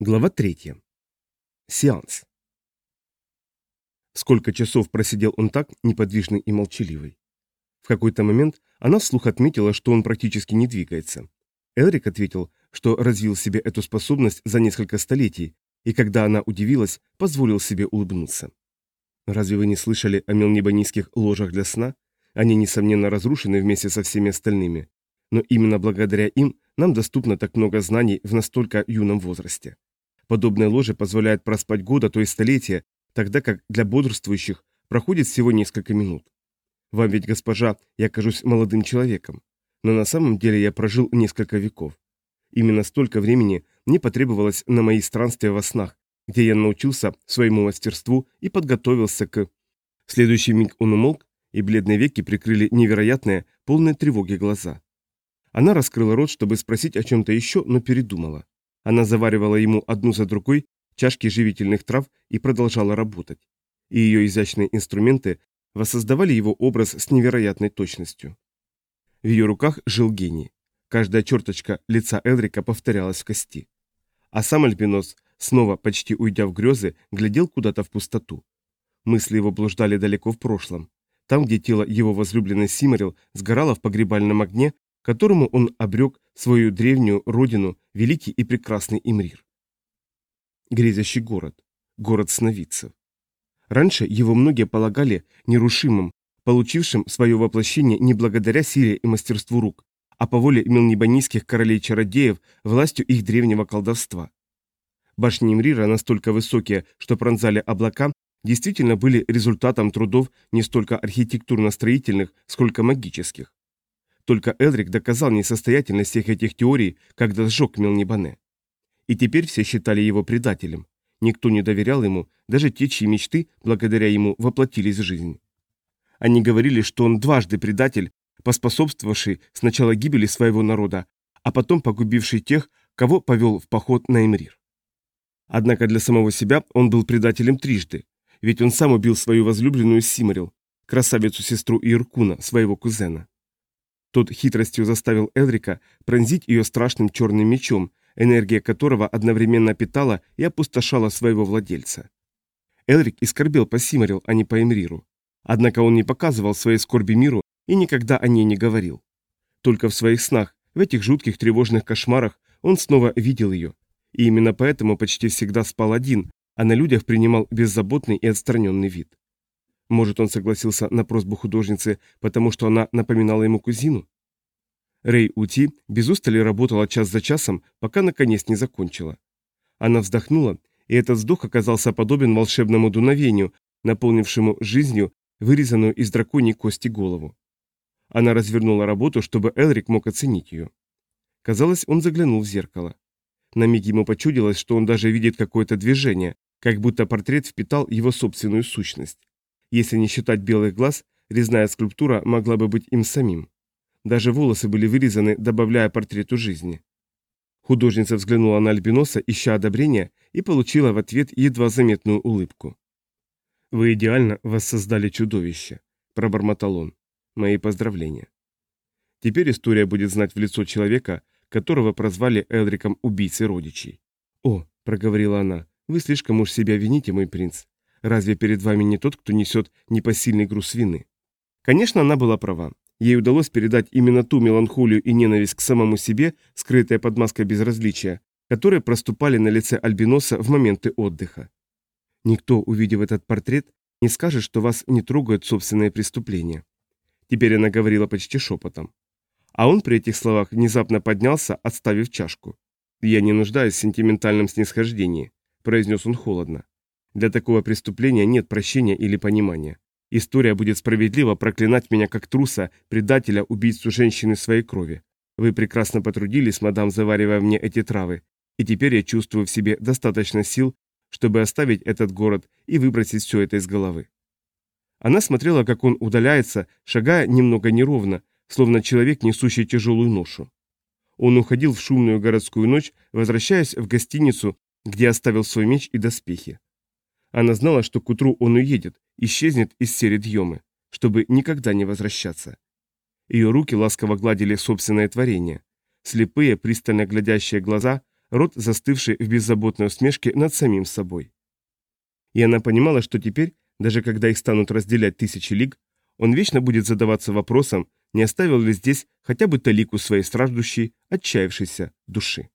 Глава 3. Сеанс. Сколько часов просидел он так, неподвижный и молчаливый. В какой-то момент она вслух отметила, что он практически не двигается. Элрик ответил, что развил себе эту способность за несколько столетий, и когда она удивилась, позволил себе улыбнуться. Разве вы не слышали о мелнебонийских ложах для сна? Они, несомненно, разрушены вместе со всеми остальными. Но именно благодаря им нам доступно так много знаний в настолько юном возрасте. Подобное ложе позволяет проспать года, то есть столетия, тогда как для бодрствующих проходит всего несколько минут. Вам ведь, госпожа, я кажусь молодым человеком, но на самом деле я прожил несколько веков. Именно столько времени мне потребовалось на мои странствия во снах, где я научился своему мастерству и подготовился к... В следующий миг он умолк, и бледные веки прикрыли невероятные, полные тревоги глаза. Она раскрыла рот, чтобы спросить о чем-то еще, но передумала. Она заваривала ему одну за другой чашки живительных трав и продолжала работать. И ее изящные инструменты воссоздавали его образ с невероятной точностью. В ее руках жил гений. Каждая черточка лица Элрика повторялась в кости. А сам Альбинос, снова почти уйдя в грезы, глядел куда-то в пустоту. Мысли его блуждали далеко в прошлом. Там, где тело его возлюбленной Симарил сгорало в погребальном огне, которому он обрек свою древнюю родину, великий и прекрасный Имрир. Грезящий город, город сновидцев. Раньше его многие полагали нерушимым, получившим свое воплощение не благодаря силе и мастерству рук, а по воле мелнебанийских королей-чародеев властью их древнего колдовства. Башни Имрира, настолько высокие, что пронзали облака, действительно были результатом трудов не столько архитектурно-строительных, сколько магических. Только Элрик доказал несостоятельность всех этих теорий, когда сжег Мелнибане. И теперь все считали его предателем. Никто не доверял ему, даже те, чьи мечты, благодаря ему, воплотились в жизнь. Они говорили, что он дважды предатель, поспособствовавший сначала гибели своего народа, а потом погубивший тех, кого повел в поход на Эмрир. Однако для самого себя он был предателем трижды, ведь он сам убил свою возлюбленную Симарил, красавицу-сестру Иркуна, своего кузена. Тот хитростью заставил Элрика пронзить ее страшным черным мечом, энергия которого одновременно питала и опустошала своего владельца. Элрик искорбел по Симарил, а не по Эмриру. Однако он не показывал своей скорби миру и никогда о ней не говорил. Только в своих снах, в этих жутких тревожных кошмарах, он снова видел ее. И именно поэтому почти всегда спал один, а на людях принимал беззаботный и отстраненный вид. Может, он согласился на просьбу художницы, потому что она напоминала ему кузину? Рэй Ути без устали работала час за часом, пока наконец не закончила. Она вздохнула, и этот вздох оказался подобен волшебному дуновению, наполнившему жизнью вырезанную из драконьей кости голову. Она развернула работу, чтобы Элрик мог оценить ее. Казалось, он заглянул в зеркало. На миг ему почудилось, что он даже видит какое-то движение, как будто портрет впитал его собственную сущность. Если не считать белых глаз, резная скульптура могла бы быть им самим. Даже волосы были вырезаны, добавляя портрету жизни. Художница взглянула на Альбиноса, ища одобрения, и получила в ответ едва заметную улыбку. «Вы идеально воссоздали чудовище», – пробормотал он. «Мои поздравления». Теперь история будет знать в лицо человека, которого прозвали Элриком убийцей родичей. «О», – проговорила она, – «вы слишком уж себя вините, мой принц. Разве перед вами не тот, кто несет непосильный груз вины? Конечно, она была права. Ей удалось передать именно ту меланхолию и ненависть к самому себе, скрытая под маской безразличия, которые проступали на лице Альбиноса в моменты отдыха. Никто, увидев этот портрет, не скажет, что вас не трогают собственные преступления. Теперь она говорила почти шепотом. А он при этих словах внезапно поднялся, отставив чашку. «Я не нуждаюсь в сентиментальном снисхождении», – произнес он холодно. Для такого преступления нет прощения или понимания. История будет справедливо проклинать меня как труса, предателя, убийцу женщины своей крови. Вы прекрасно потрудились, мадам, заваривая мне эти травы, и теперь я чувствую в себе достаточно сил, чтобы оставить этот город и выбросить все это из головы. Она смотрела, как он удаляется, шагая немного неровно, словно человек, несущий тяжелую ношу. Он уходил в шумную городскую ночь, возвращаясь в гостиницу, где оставил свой меч и доспехи. Она знала, что к утру он уедет, исчезнет из серед Йомы, чтобы никогда не возвращаться. Ее руки ласково гладили собственное творение. Слепые, пристально глядящие глаза рот застывший в беззаботной усмешке над самим собой. И она понимала, что теперь, даже когда их станут разделять тысячи лиг, он вечно будет задаваться вопросом, не оставил ли здесь хотя бы талику своей страждущей, отчаявшейся души.